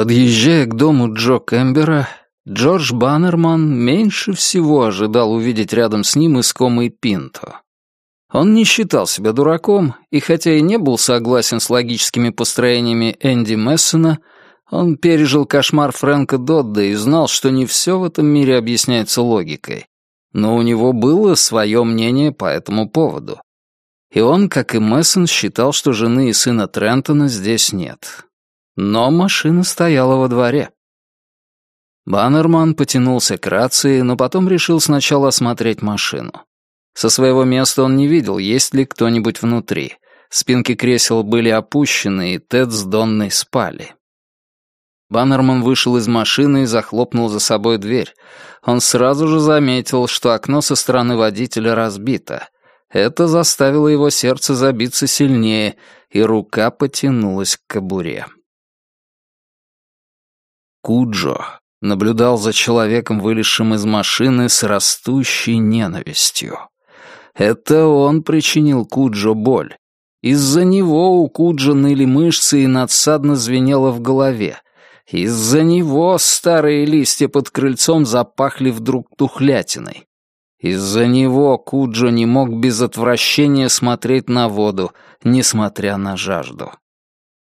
Подъезжая к дому Джо Кэмбера, Джордж Баннерман меньше всего ожидал увидеть рядом с ним искомый Пинто. Он не считал себя дураком, и хотя и не был согласен с логическими построениями Энди Мессона, он пережил кошмар Фрэнка Додда и знал, что не все в этом мире объясняется логикой. Но у него было свое мнение по этому поводу. И он, как и Мессон, считал, что жены и сына Трентона здесь нет. Но машина стояла во дворе. Баннерман потянулся к рации, но потом решил сначала осмотреть машину. Со своего места он не видел, есть ли кто-нибудь внутри. Спинки кресел были опущены, и Тед с Донной спали. Баннерман вышел из машины и захлопнул за собой дверь. Он сразу же заметил, что окно со стороны водителя разбито. Это заставило его сердце забиться сильнее, и рука потянулась к кобуре. Куджо наблюдал за человеком, вылезшим из машины с растущей ненавистью. Это он причинил Куджо боль. Из-за него у Куджо ныли мышцы и надсадно звенело в голове. Из-за него старые листья под крыльцом запахли вдруг тухлятиной. Из-за него Куджо не мог без отвращения смотреть на воду, несмотря на жажду.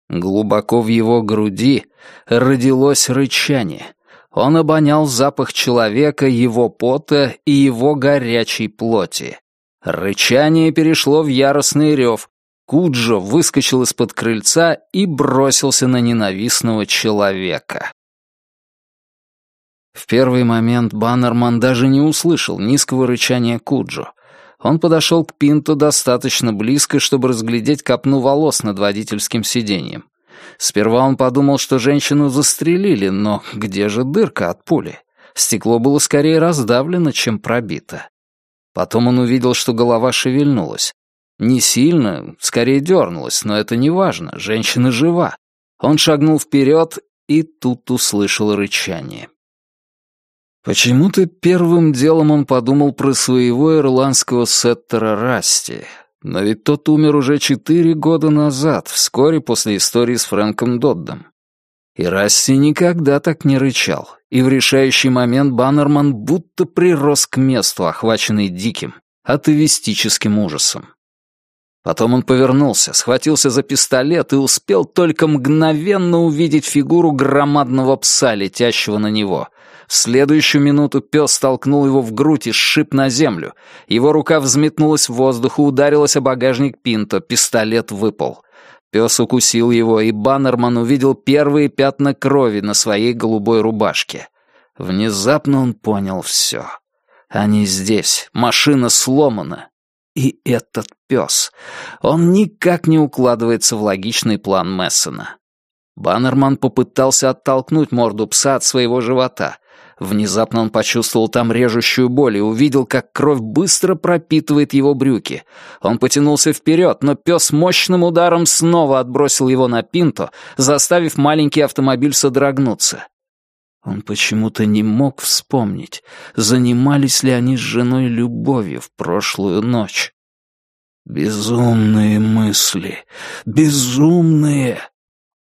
Глубоко в его груди родилось рычание. Он обонял запах человека, его пота и его горячей плоти. Рычание перешло в яростный рев. Куджо выскочил из-под крыльца и бросился на ненавистного человека. В первый момент Баннерман даже не услышал низкого рычания Куджо. Он подошел к Пинту достаточно близко, чтобы разглядеть копну волос над водительским сиденьем. Сперва он подумал, что женщину застрелили, но где же дырка от пули? Стекло было скорее раздавлено, чем пробито. Потом он увидел, что голова шевельнулась. Не сильно, скорее дернулась, но это не важно, женщина жива. Он шагнул вперед и тут услышал рычание. Почему-то первым делом он подумал про своего ирландского сеттера Расти. Но ведь тот умер уже четыре года назад, вскоре после истории с Фрэнком Доддом. И Расти никогда так не рычал, и в решающий момент Баннерман будто прирос к месту, охваченный диким, атовистическим ужасом. Потом он повернулся, схватился за пистолет и успел только мгновенно увидеть фигуру громадного пса, летящего на него. В следующую минуту пес столкнул его в грудь и сшиб на землю. Его рука взметнулась в воздух и ударилась о багажник Пинто, пистолет выпал. Пес укусил его, и Баннерман увидел первые пятна крови на своей голубой рубашке. Внезапно он понял все. Они здесь, машина сломана. И этот пес. Он никак не укладывается в логичный план Мессона. Баннерман попытался оттолкнуть морду пса от своего живота. Внезапно он почувствовал там режущую боль и увидел, как кровь быстро пропитывает его брюки. Он потянулся вперед, но пес мощным ударом снова отбросил его на пинто, заставив маленький автомобиль содрогнуться. Он почему-то не мог вспомнить, занимались ли они с женой любовью в прошлую ночь. Безумные мысли, безумные.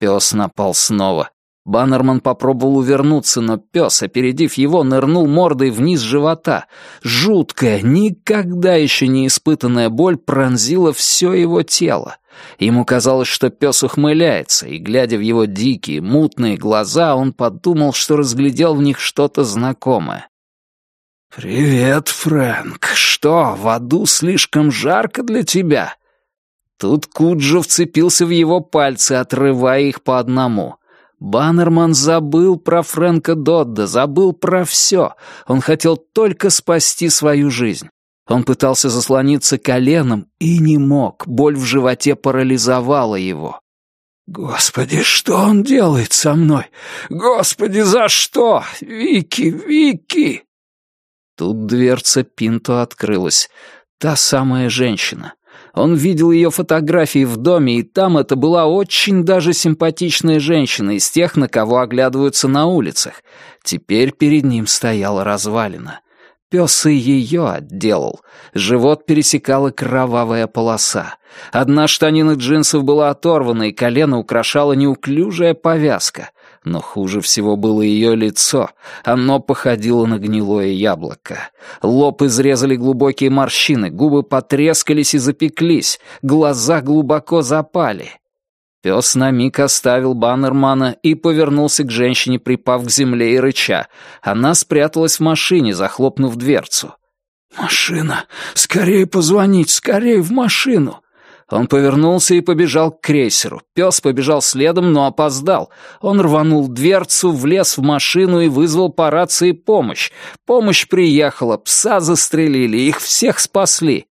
Пес напал снова. Баннерман попробовал увернуться, но пес, опередив его, нырнул мордой вниз живота. Жуткая, никогда еще не испытанная боль пронзила все его тело. Ему казалось, что пес ухмыляется, и, глядя в его дикие, мутные глаза, он подумал, что разглядел в них что-то знакомое. «Привет, Фрэнк. Что, в аду слишком жарко для тебя?» Тут Куджо вцепился в его пальцы, отрывая их по одному — Баннерман забыл про Фрэнка Додда, забыл про все. Он хотел только спасти свою жизнь. Он пытался заслониться коленом и не мог. Боль в животе парализовала его. «Господи, что он делает со мной? Господи, за что? Вики, Вики!» Тут дверца Пинто открылась. Та самая женщина. Он видел ее фотографии в доме, и там это была очень даже симпатичная женщина из тех, на кого оглядываются на улицах. Теперь перед ним стояла развалина. Пес и ее отделал. Живот пересекала кровавая полоса. Одна штанина джинсов была оторвана, и колено украшала неуклюжая повязка. Но хуже всего было ее лицо. Оно походило на гнилое яблоко. Лоб изрезали глубокие морщины, губы потрескались и запеклись, глаза глубоко запали. Пес на миг оставил Баннермана и повернулся к женщине, припав к земле и рыча. Она спряталась в машине, захлопнув дверцу. «Машина! Скорее позвонить! Скорее в машину!» Он повернулся и побежал к крейсеру. Пес побежал следом, но опоздал. Он рванул дверцу, влез в машину и вызвал по рации помощь. Помощь приехала, пса застрелили, их всех спасли.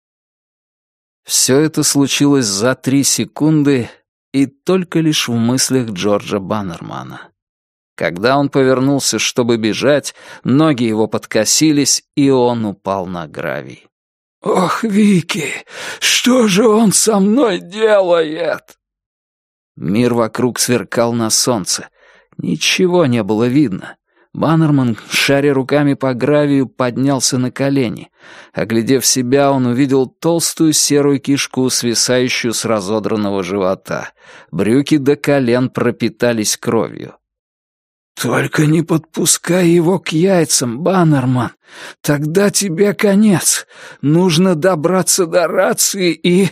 Все это случилось за три секунды и только лишь в мыслях Джорджа Баннермана. Когда он повернулся, чтобы бежать, ноги его подкосились, и он упал на гравий. «Ох, Вики, что же он со мной делает?» Мир вокруг сверкал на солнце. Ничего не было видно. Баннерман, шаря руками по гравию, поднялся на колени. Оглядев себя, он увидел толстую серую кишку, свисающую с разодранного живота. Брюки до колен пропитались кровью. «Только не подпускай его к яйцам, Баннерман. Тогда тебе конец. Нужно добраться до рации и...»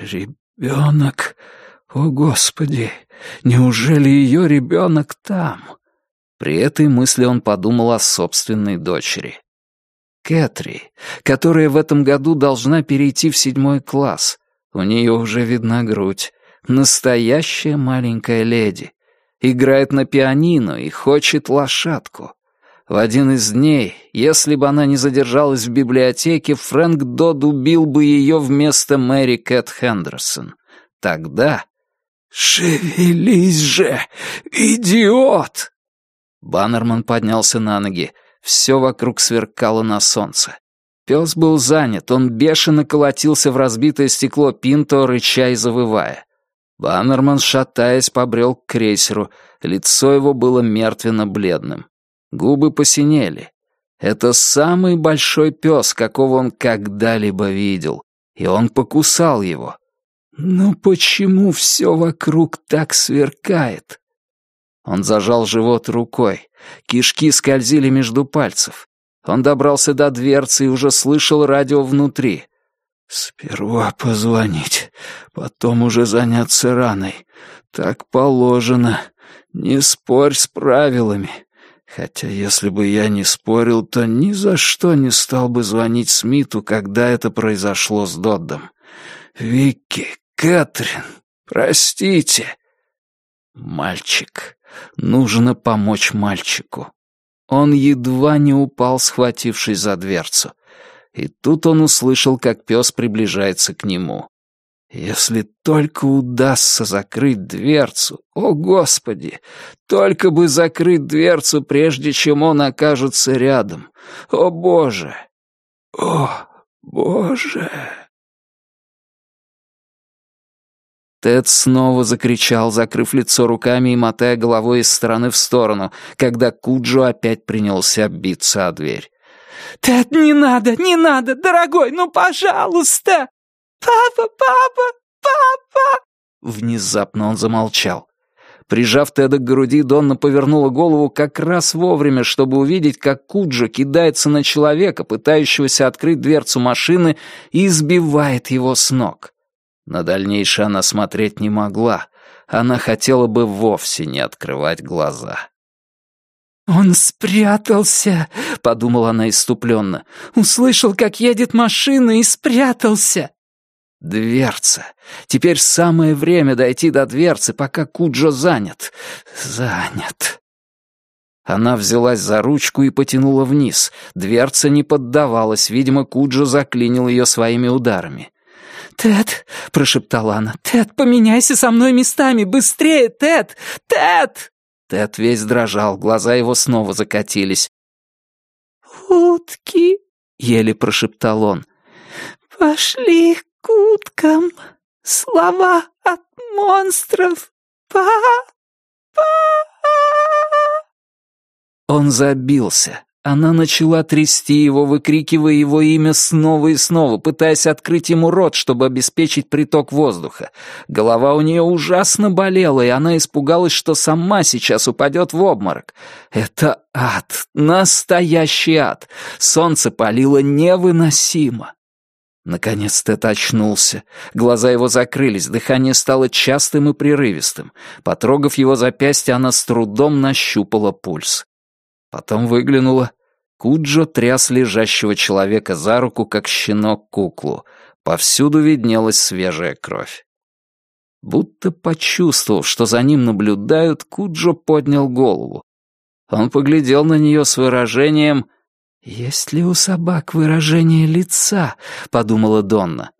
«Ребенок... О, Господи! Неужели ее ребенок там?» При этой мысли он подумал о собственной дочери. Кэтри, которая в этом году должна перейти в седьмой класс. У нее уже видна грудь. Настоящая маленькая леди играет на пианино и хочет лошадку. В один из дней, если бы она не задержалась в библиотеке, Фрэнк Дод убил бы ее вместо Мэри Кэт Хендерсон. Тогда... «Шевелись же, идиот!» Баннерман поднялся на ноги. Все вокруг сверкало на солнце. Пес был занят, он бешено колотился в разбитое стекло Пинто, рыча и завывая. Баннерман, шатаясь, побрел к крейсеру. Лицо его было мертвенно-бледным. Губы посинели. Это самый большой пес, какого он когда-либо видел. И он покусал его. «Ну почему все вокруг так сверкает?» Он зажал живот рукой. Кишки скользили между пальцев. Он добрался до дверцы и уже слышал радио внутри. «Сперва позвонить, потом уже заняться раной. Так положено. Не спорь с правилами. Хотя если бы я не спорил, то ни за что не стал бы звонить Смиту, когда это произошло с Доддом. Вики, Кэтрин, простите». Мальчик. Нужно помочь мальчику. Он едва не упал, схватившись за дверцу и тут он услышал, как пес приближается к нему. Если только удастся закрыть дверцу, о господи, только бы закрыть дверцу, прежде чем он окажется рядом. О боже! О боже! Тед снова закричал, закрыв лицо руками и мотая головой из стороны в сторону, когда Куджо опять принялся биться о дверь. «Тед, не надо, не надо, дорогой, ну, пожалуйста! Папа, папа, папа!» Внезапно он замолчал. Прижав Теда к груди, Донна повернула голову как раз вовремя, чтобы увидеть, как Куджо кидается на человека, пытающегося открыть дверцу машины, и избивает его с ног. На дальнейшее она смотреть не могла. Она хотела бы вовсе не открывать глаза. «Он спрятался», — подумала она иступленно. «Услышал, как едет машина и спрятался». Дверца. Теперь самое время дойти до дверцы, пока Куджо занят. Занят. Она взялась за ручку и потянула вниз. Дверца не поддавалась, видимо, Куджо заклинил ее своими ударами. «Тед!» — прошептала она. «Тед, поменяйся со мной местами! Быстрее, Тед! Тед!» Тед весь дрожал, глаза его снова закатились. «Утки!» — еле прошептал он. «Пошли к уткам! Слова от монстров! Па! Па!» Он забился. Она начала трясти его, выкрикивая его имя снова и снова, пытаясь открыть ему рот, чтобы обеспечить приток воздуха. Голова у нее ужасно болела, и она испугалась, что сама сейчас упадет в обморок. Это ад, настоящий ад. Солнце палило невыносимо. Наконец Тед очнулся. Глаза его закрылись, дыхание стало частым и прерывистым. Потрогав его запястье, она с трудом нащупала пульс. Потом выглянула. Куджо тряс лежащего человека за руку, как щенок куклу. Повсюду виднелась свежая кровь. Будто почувствовав, что за ним наблюдают, Куджо поднял голову. Он поглядел на нее с выражением «Есть ли у собак выражение лица?» — подумала Донна.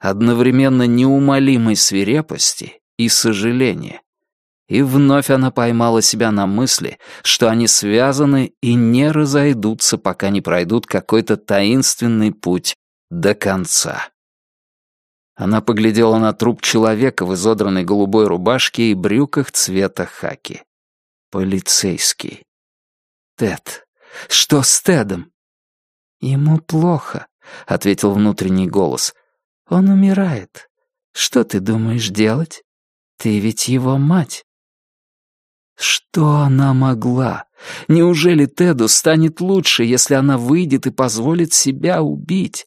Одновременно неумолимой свирепости и сожаления. И вновь она поймала себя на мысли, что они связаны и не разойдутся, пока не пройдут какой-то таинственный путь до конца. Она поглядела на труп человека в изодранной голубой рубашке и брюках цвета хаки. Полицейский. Тед. Что с Тедом? Ему плохо, ответил внутренний голос. Он умирает. Что ты думаешь делать? Ты ведь его мать. Что она могла? Неужели Теду станет лучше, если она выйдет и позволит себя убить?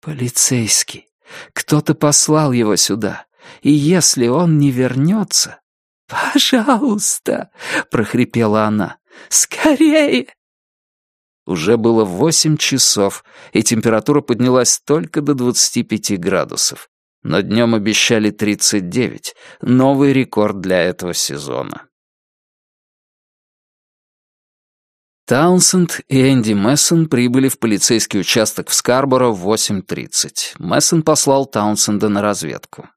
Полицейский. Кто-то послал его сюда. И если он не вернется... «Пожалуйста!» — прохрипела она. «Скорее!» Уже было восемь часов, и температура поднялась только до 25 градусов. Но днем обещали 39, новый рекорд для этого сезона. Таунсенд и Энди Мессон прибыли в полицейский участок в Скарборо в 8.30. Мессон послал Таунсенда на разведку.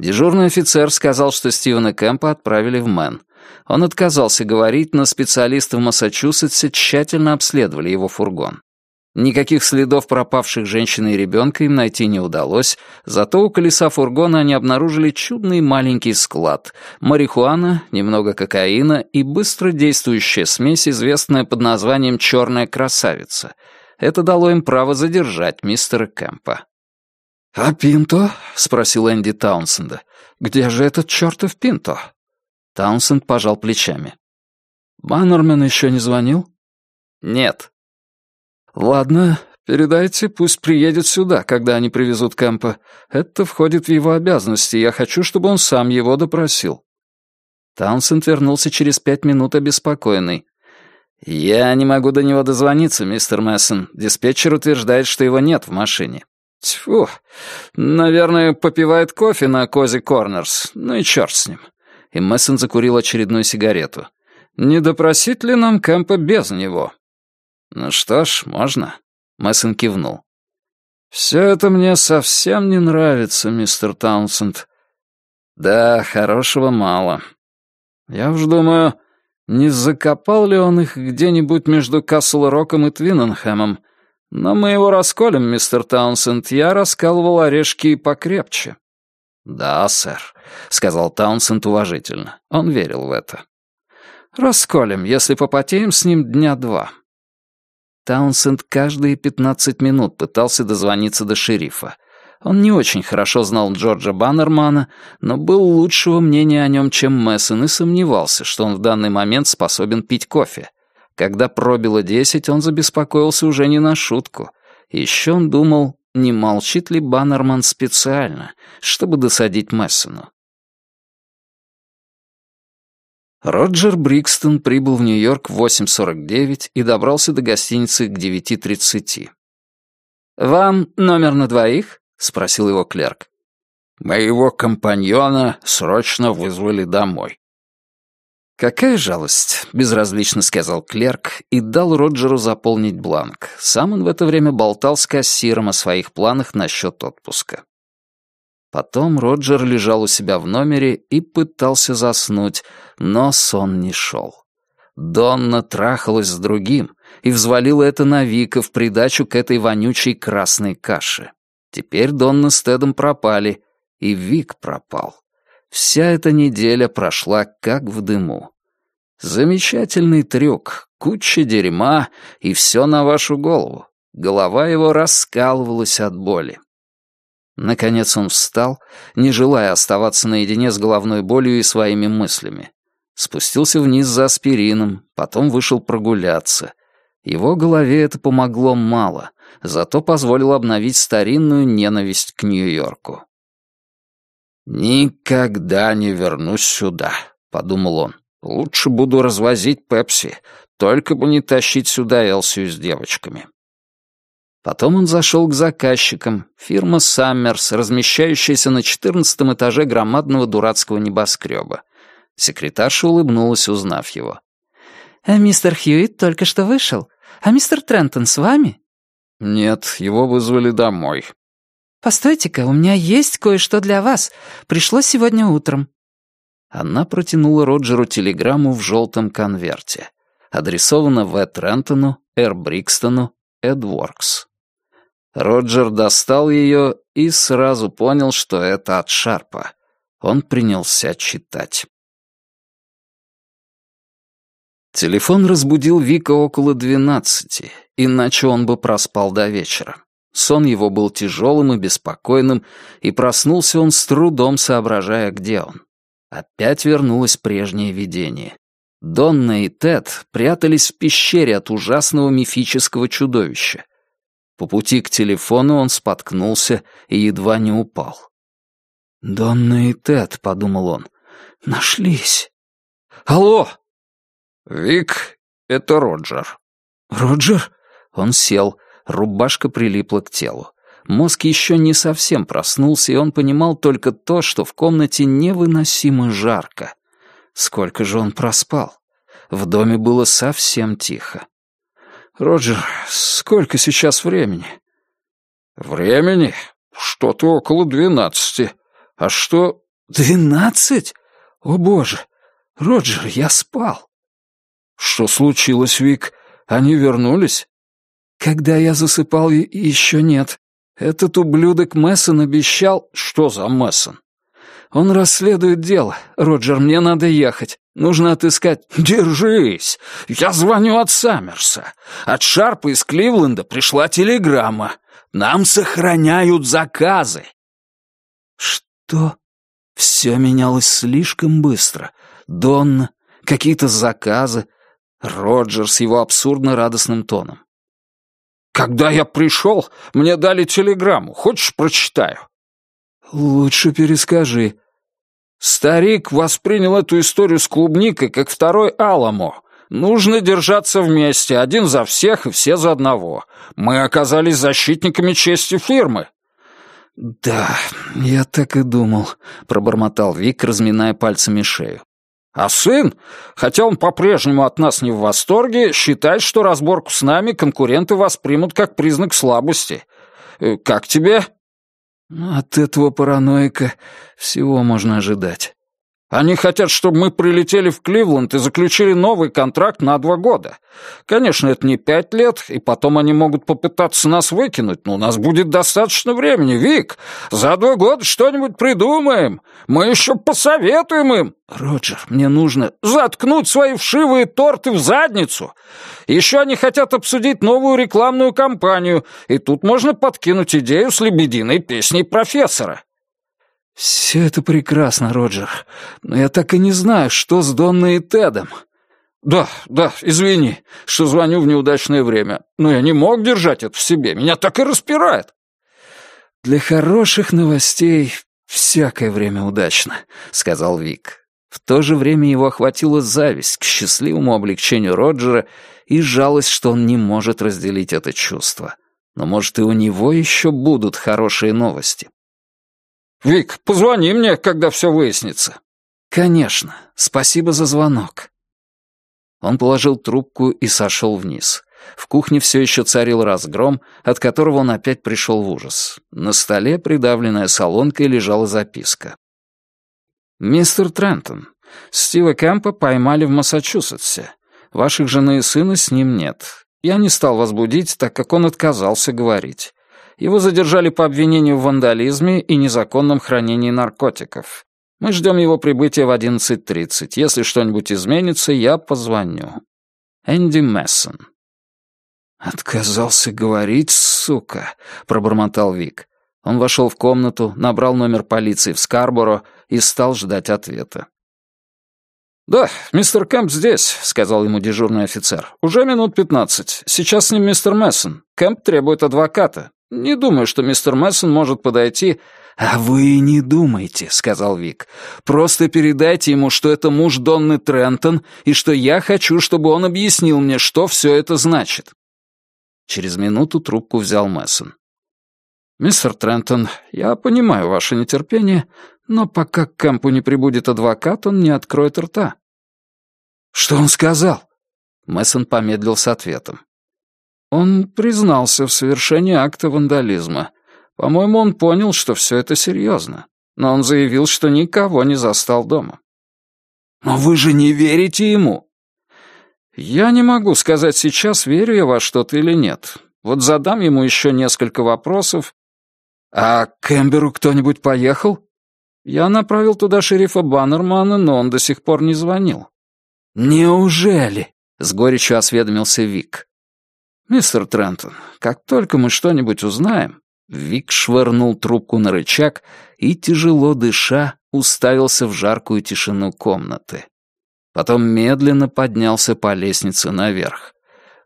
Дежурный офицер сказал, что Стивена Кэмпа отправили в Мэн. Он отказался говорить, но специалисты в Массачусетсе тщательно обследовали его фургон. Никаких следов пропавших женщины и ребенка им найти не удалось, зато у колеса фургона они обнаружили чудный маленький склад, марихуана, немного кокаина и быстро действующая смесь, известная под названием «черная красавица». Это дало им право задержать мистера Кэмпа. «А Пинто?» — спросил Энди Таунсенда. «Где же этот чертов Пинто?» Таунсенд пожал плечами. «Баннермен еще не звонил?» «Нет», «Ладно, передайте, пусть приедет сюда, когда они привезут Кэмпа. Это входит в его обязанности, я хочу, чтобы он сам его допросил». Таунсенд вернулся через пять минут обеспокоенный. «Я не могу до него дозвониться, мистер Мессон. Диспетчер утверждает, что его нет в машине». «Тьфу, наверное, попивает кофе на Кози Корнерс. Ну и черт с ним». И Мессон закурил очередную сигарету. «Не допросить ли нам Кэмпа без него?» «Ну что ж, можно?» — Мессон кивнул. «Все это мне совсем не нравится, мистер Таунсенд. Да, хорошего мало. Я уж думаю, не закопал ли он их где-нибудь между Касл-Роком и Твинненхэмом? Но мы его расколем, мистер Таунсенд. Я раскалывал орешки и покрепче». «Да, сэр», — сказал Таунсенд уважительно. Он верил в это. «Расколем, если попотеем с ним дня два. Таунсенд каждые 15 минут пытался дозвониться до шерифа. Он не очень хорошо знал Джорджа Баннермана, но был лучшего мнения о нем, чем Мессон, и сомневался, что он в данный момент способен пить кофе. Когда пробило десять, он забеспокоился уже не на шутку. Еще он думал, не молчит ли Баннерман специально, чтобы досадить Мессону. Роджер Брикстон прибыл в Нью-Йорк в 8.49 и добрался до гостиницы к 9.30. «Вам номер на двоих?» — спросил его клерк. «Моего компаньона срочно вызвали домой». «Какая жалость», — безразлично сказал клерк и дал Роджеру заполнить бланк. Сам он в это время болтал с кассиром о своих планах насчет отпуска. Потом Роджер лежал у себя в номере и пытался заснуть, но сон не шел. Донна трахалась с другим и взвалила это на Вика в придачу к этой вонючей красной каше. Теперь Донна с Тедом пропали, и Вик пропал. Вся эта неделя прошла как в дыму. Замечательный трюк, куча дерьма, и все на вашу голову. Голова его раскалывалась от боли. Наконец он встал, не желая оставаться наедине с головной болью и своими мыслями. Спустился вниз за аспирином, потом вышел прогуляться. Его голове это помогло мало, зато позволило обновить старинную ненависть к Нью-Йорку. «Никогда не вернусь сюда», — подумал он. «Лучше буду развозить Пепси, только бы не тащить сюда Элсию с девочками». Потом он зашел к заказчикам, фирма «Саммерс», размещающаяся на четырнадцатом этаже громадного дурацкого небоскреба. Секретарша улыбнулась, узнав его. «А мистер Хьюитт только что вышел. А мистер Трентон с вами?» «Нет, его вызвали домой». «Постойте-ка, у меня есть кое-что для вас. Пришло сегодня утром». Она протянула Роджеру телеграмму в желтом конверте. Адресована В. Трентону, Р. Брикстону, Эдворкс. Роджер достал ее и сразу понял, что это от Шарпа. Он принялся читать. Телефон разбудил Вика около двенадцати, иначе он бы проспал до вечера. Сон его был тяжелым и беспокойным, и проснулся он с трудом, соображая, где он. Опять вернулось прежнее видение. Донна и Тед прятались в пещере от ужасного мифического чудовища — по пути к телефону он споткнулся и едва не упал. «Донна и Тед», — подумал он, — «нашлись». «Алло!» «Вик, это Роджер». «Роджер?» Он сел, рубашка прилипла к телу. Мозг еще не совсем проснулся, и он понимал только то, что в комнате невыносимо жарко. Сколько же он проспал? В доме было совсем тихо. «Роджер, сколько сейчас времени?» «Времени? Что-то около двенадцати. А что...» «Двенадцать? О, боже! Роджер, я спал!» «Что случилось, Вик? Они вернулись?» «Когда я засыпал, еще нет. Этот ублюдок Мессон обещал...» «Что за Мессон?» «Он расследует дело. Роджер, мне надо ехать. Нужно отыскать... Держись! Я звоню от Саммерса. От Шарпа из Кливленда пришла телеграмма. Нам сохраняют заказы. Что? Все менялось слишком быстро. Донна, какие-то заказы. Роджер с его абсурдно радостным тоном. «Когда я пришел, мне дали телеграмму. Хочешь, прочитаю?» «Лучше перескажи», Старик воспринял эту историю с клубникой как второй Аламо. Нужно держаться вместе, один за всех и все за одного. Мы оказались защитниками чести фирмы. «Да, я так и думал», — пробормотал Вик, разминая пальцами шею. «А сын, хотя он по-прежнему от нас не в восторге, считает, что разборку с нами конкуренты воспримут как признак слабости. Э, как тебе?» От этого параноика всего можно ожидать. Они хотят, чтобы мы прилетели в Кливленд и заключили новый контракт на два года. Конечно, это не пять лет, и потом они могут попытаться нас выкинуть, но у нас будет достаточно времени, Вик. За два года что-нибудь придумаем. Мы еще посоветуем им. Роджер, мне нужно заткнуть свои вшивые торты в задницу. Еще они хотят обсудить новую рекламную кампанию, и тут можно подкинуть идею с лебединой песней профессора. «Все это прекрасно, Роджер, но я так и не знаю, что с Донной и Тедом». «Да, да, извини, что звоню в неудачное время, но я не мог держать это в себе, меня так и распирает». «Для хороших новостей всякое время удачно», — сказал Вик. В то же время его охватила зависть к счастливому облегчению Роджера и жалость, что он не может разделить это чувство. Но, может, и у него еще будут хорошие новости. «Вик, позвони мне, когда все выяснится». «Конечно. Спасибо за звонок». Он положил трубку и сошел вниз. В кухне все еще царил разгром, от которого он опять пришел в ужас. На столе, придавленная солонкой, лежала записка. «Мистер Трентон, Стива Кэмпа поймали в Массачусетсе. Ваших жены и сына с ним нет. Я не стал вас будить, так как он отказался говорить. Его задержали по обвинению в вандализме и незаконном хранении наркотиков. Мы ждем его прибытия в 11.30. Если что-нибудь изменится, я позвоню. Энди Мессон». «Отказался говорить, сука», — пробормотал Вик. Он вошел в комнату, набрал номер полиции в Скарборо и стал ждать ответа. «Да, мистер Кэмп здесь», — сказал ему дежурный офицер. «Уже минут пятнадцать. Сейчас с ним мистер Мессон. Кэмп требует адвоката. Не думаю, что мистер Мессон может подойти...» «А вы не думайте», — сказал Вик. «Просто передайте ему, что это муж Донны Трентон, и что я хочу, чтобы он объяснил мне, что все это значит». Через минуту трубку взял Мессон. «Мистер Трентон, я понимаю ваше нетерпение, но пока к Кэмпу не прибудет адвокат, он не откроет рта». «Что он сказал?» Мессон помедлил с ответом. Он признался в совершении акта вандализма. По-моему, он понял, что все это серьезно. Но он заявил, что никого не застал дома. «Но вы же не верите ему!» «Я не могу сказать сейчас, верю я во что-то или нет. Вот задам ему еще несколько вопросов». «А к Эмберу кто-нибудь поехал?» «Я направил туда шерифа Баннермана, но он до сих пор не звонил». «Неужели?» — с горечью осведомился Вик. «Мистер Трентон, как только мы что-нибудь узнаем...» Вик швырнул трубку на рычаг и, тяжело дыша, уставился в жаркую тишину комнаты. Потом медленно поднялся по лестнице наверх.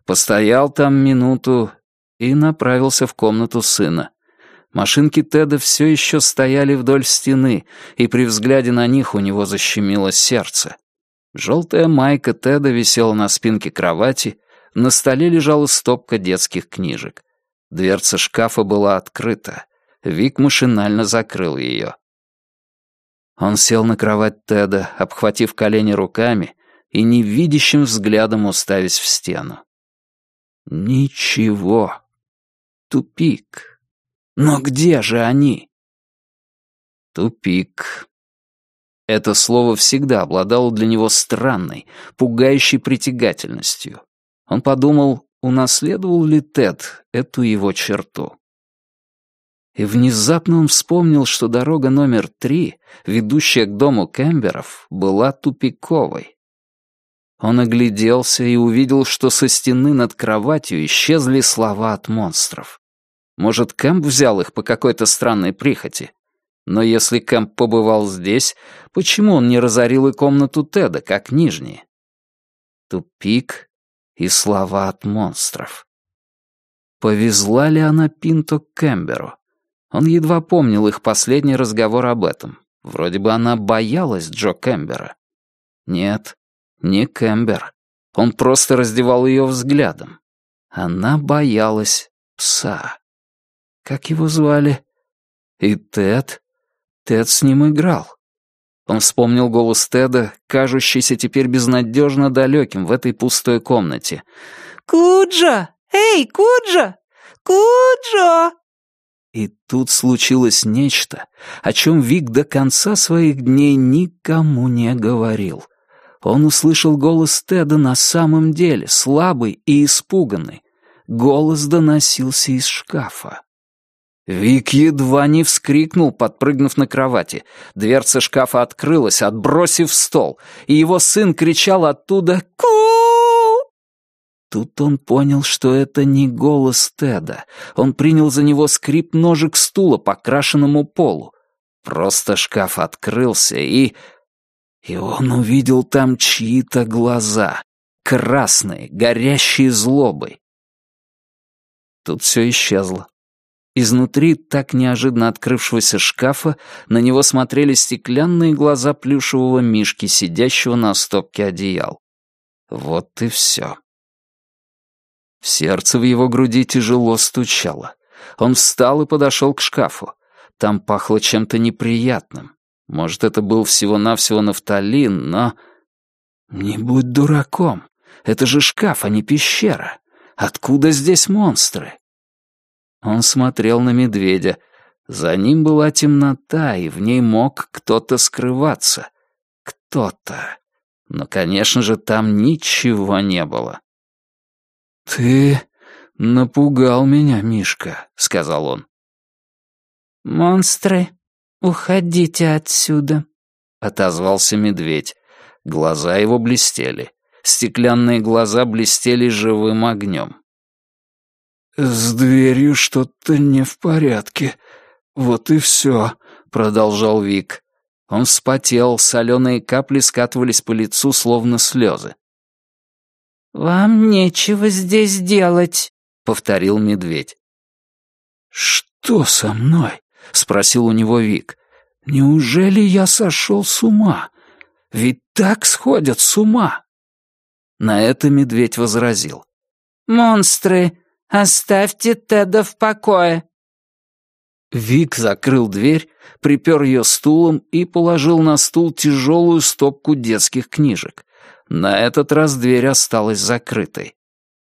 Постоял там минуту и направился в комнату сына. Машинки Теда все еще стояли вдоль стены, и при взгляде на них у него защемило сердце. Желтая майка Теда висела на спинке кровати, на столе лежала стопка детских книжек. Дверца шкафа была открыта. Вик машинально закрыл ее. Он сел на кровать Теда, обхватив колени руками и невидящим взглядом уставясь в стену. Ничего. Тупик. Но где же они? Тупик. Это слово всегда обладало для него странной, пугающей притягательностью. Он подумал, унаследовал ли Тед эту его черту. И внезапно он вспомнил, что дорога номер три, ведущая к дому Кэмберов, была тупиковой. Он огляделся и увидел, что со стены над кроватью исчезли слова от монстров. Может, Кэмп взял их по какой-то странной прихоти? Но если Кэмп побывал здесь, почему он не разорил и комнату Теда, как нижние? Тупик и слова от монстров. Повезла ли она Пинто к Кэмберу? Он едва помнил их последний разговор об этом. Вроде бы она боялась Джо Кэмбера. Нет, не Кэмбер. Он просто раздевал ее взглядом. Она боялась пса. Как его звали? И Тед? Тед с ним играл. Он вспомнил голос Теда, кажущийся теперь безнадежно далеким в этой пустой комнате. «Куджа! Эй, Куджа! Куджа!» И тут случилось нечто, о чем Вик до конца своих дней никому не говорил. Он услышал голос Теда на самом деле, слабый и испуганный. Голос доносился из шкафа. Вик едва не вскрикнул, подпрыгнув на кровати. Дверца шкафа открылась, отбросив стол, и его сын кричал оттуда «Ку!». Тут он понял, что это не голос Теда. Он принял за него скрип ножек стула по крашенному полу. Просто шкаф открылся, и... И он увидел там чьи-то глаза. Красные, горящие злобой. Тут все исчезло. Изнутри так неожиданно открывшегося шкафа на него смотрели стеклянные глаза плюшевого мишки, сидящего на стопке одеял. Вот и все. Сердце в его груди тяжело стучало. Он встал и подошел к шкафу. Там пахло чем-то неприятным. Может, это был всего-навсего нафталин, но... Не будь дураком. Это же шкаф, а не пещера. Откуда здесь монстры? Он смотрел на медведя. За ним была темнота, и в ней мог кто-то скрываться. Кто-то. Но, конечно же, там ничего не было. «Ты напугал меня, Мишка», — сказал он. «Монстры, уходите отсюда», — отозвался медведь. Глаза его блестели. Стеклянные глаза блестели живым огнем. «С дверью что-то не в порядке. Вот и все», — продолжал Вик. Он вспотел, соленые капли скатывались по лицу, словно слезы. «Вам нечего здесь делать», — повторил медведь. «Что со мной?» — спросил у него Вик. «Неужели я сошел с ума? Ведь так сходят с ума!» На это медведь возразил. «Монстры, оставьте Теда в покое!» Вик закрыл дверь, припер ее стулом и положил на стул тяжелую стопку детских книжек. На этот раз дверь осталась закрытой.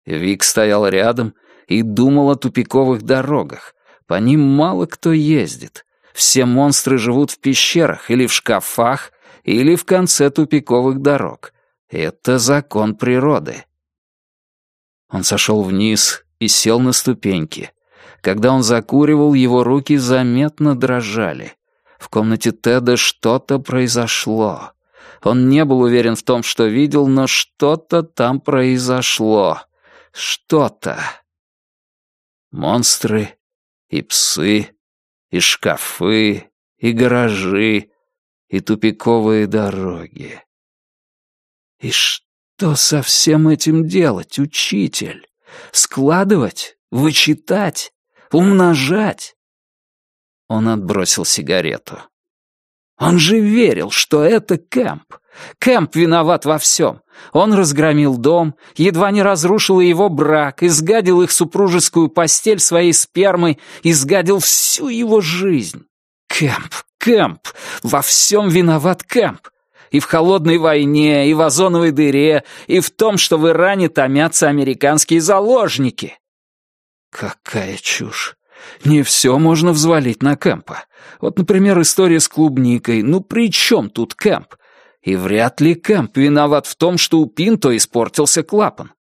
Вик стоял рядом и думал о тупиковых дорогах. По ним мало кто ездит. Все монстры живут в пещерах или в шкафах, или в конце тупиковых дорог. Это закон природы. Он сошел вниз и сел на ступеньки. Когда он закуривал, его руки заметно дрожали. В комнате Теда что-то произошло. Он не был уверен в том, что видел, но что-то там произошло. Что-то. Монстры и псы, и шкафы, и гаражи, и тупиковые дороги. И что со всем этим делать, учитель? Складывать? Вычитать? Умножать? Он отбросил сигарету. Он же верил, что это Кэмп. Кэмп виноват во всем. Он разгромил дом, едва не разрушил его брак, изгадил их супружескую постель своей спермой, изгадил всю его жизнь. Кэмп, Кэмп, во всем виноват Кэмп. И в холодной войне, и в озоновой дыре, и в том, что в Иране томятся американские заложники. Какая чушь. Не все можно взвалить на Кэмпа. Вот, например, история с клубникой. Ну при чем тут Кэмп? И вряд ли Кэмп виноват в том, что у Пинто испортился клапан.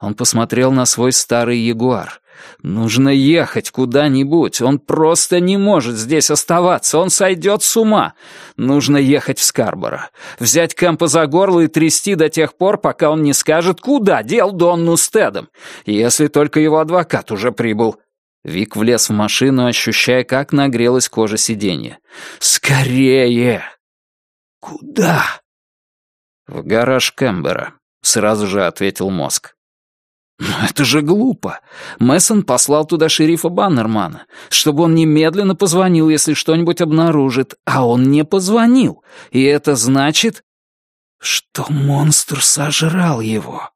Он посмотрел на свой старый Ягуар. Нужно ехать куда-нибудь. Он просто не может здесь оставаться. Он сойдет с ума. Нужно ехать в Скарборо. Взять Кэмпа за горло и трясти до тех пор, пока он не скажет, куда дел Донну с Тедом. Если только его адвокат уже прибыл. Вик влез в машину, ощущая, как нагрелась кожа сиденья. «Скорее!» «Куда?» «В гараж Кэмбера», — сразу же ответил мозг. «Но это же глупо. Мессон послал туда шерифа Баннермана, чтобы он немедленно позвонил, если что-нибудь обнаружит, а он не позвонил. И это значит, что монстр сожрал его.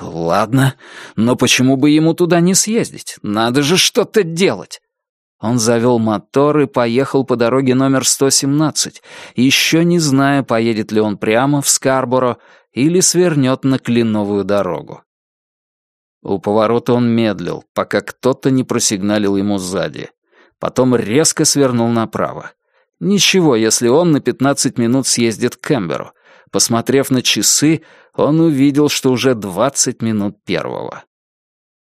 Ладно, но почему бы ему туда не съездить? Надо же что-то делать. Он завел мотор и поехал по дороге номер 117, еще не зная, поедет ли он прямо в Скарборо или свернет на Кленовую дорогу. У поворота он медлил, пока кто-то не просигналил ему сзади. Потом резко свернул направо. Ничего, если он на 15 минут съездит к Кэмберу. Посмотрев на часы, он увидел, что уже 20 минут первого.